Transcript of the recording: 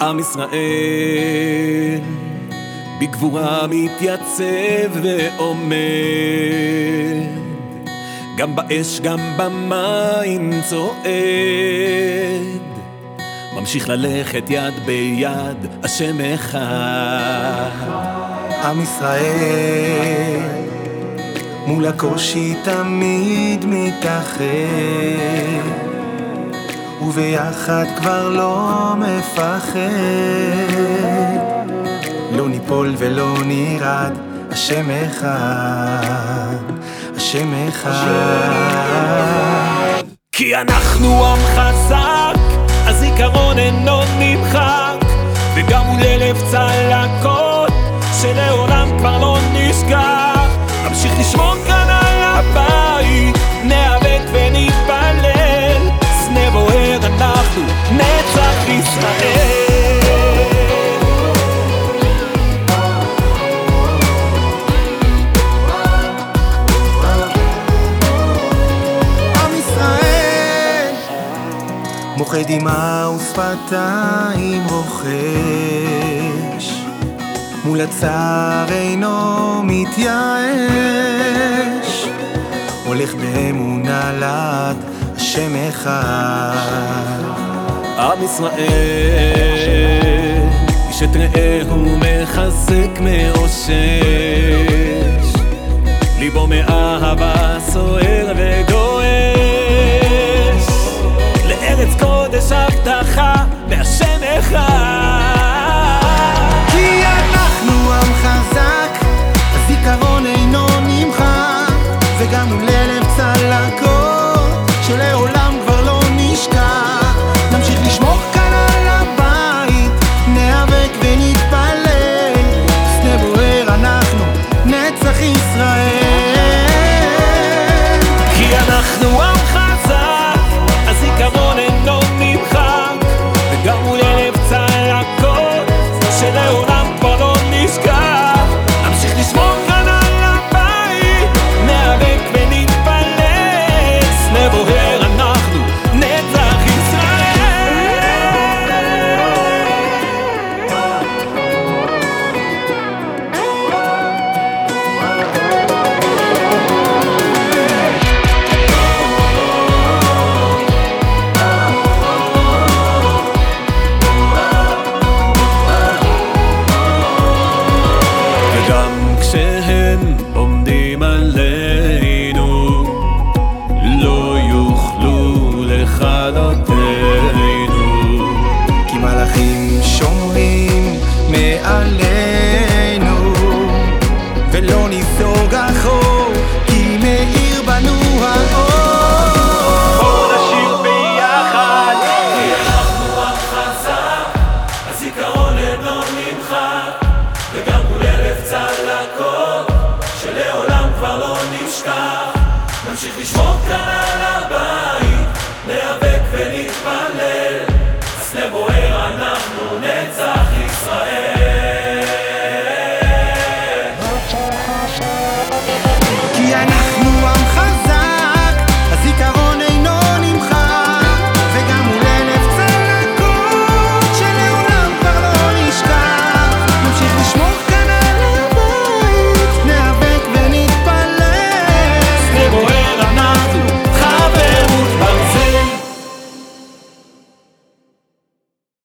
עם ישראל. בגבורה מתייצב ועומד. גם באש גם במים צועד. ממשיך ללכת יד ביד השם אחד. עם ישראל מול הקושי תמיד מתאחד וביחד כבר לא מפחד. לא ניפול ולא נרד השם אחד השם אחד. כי אנחנו עם חזק מוחה דמעה ושפתיים רוחש מול הצער אינו מתייאש. הולך באמונה לעד השם אחד עם ישראל, איש את רעהו מחזק מאושש, ליבו מאהבה סוער minute by Gamksehen um die Mal Krzyczysz mi szmotra, la, la.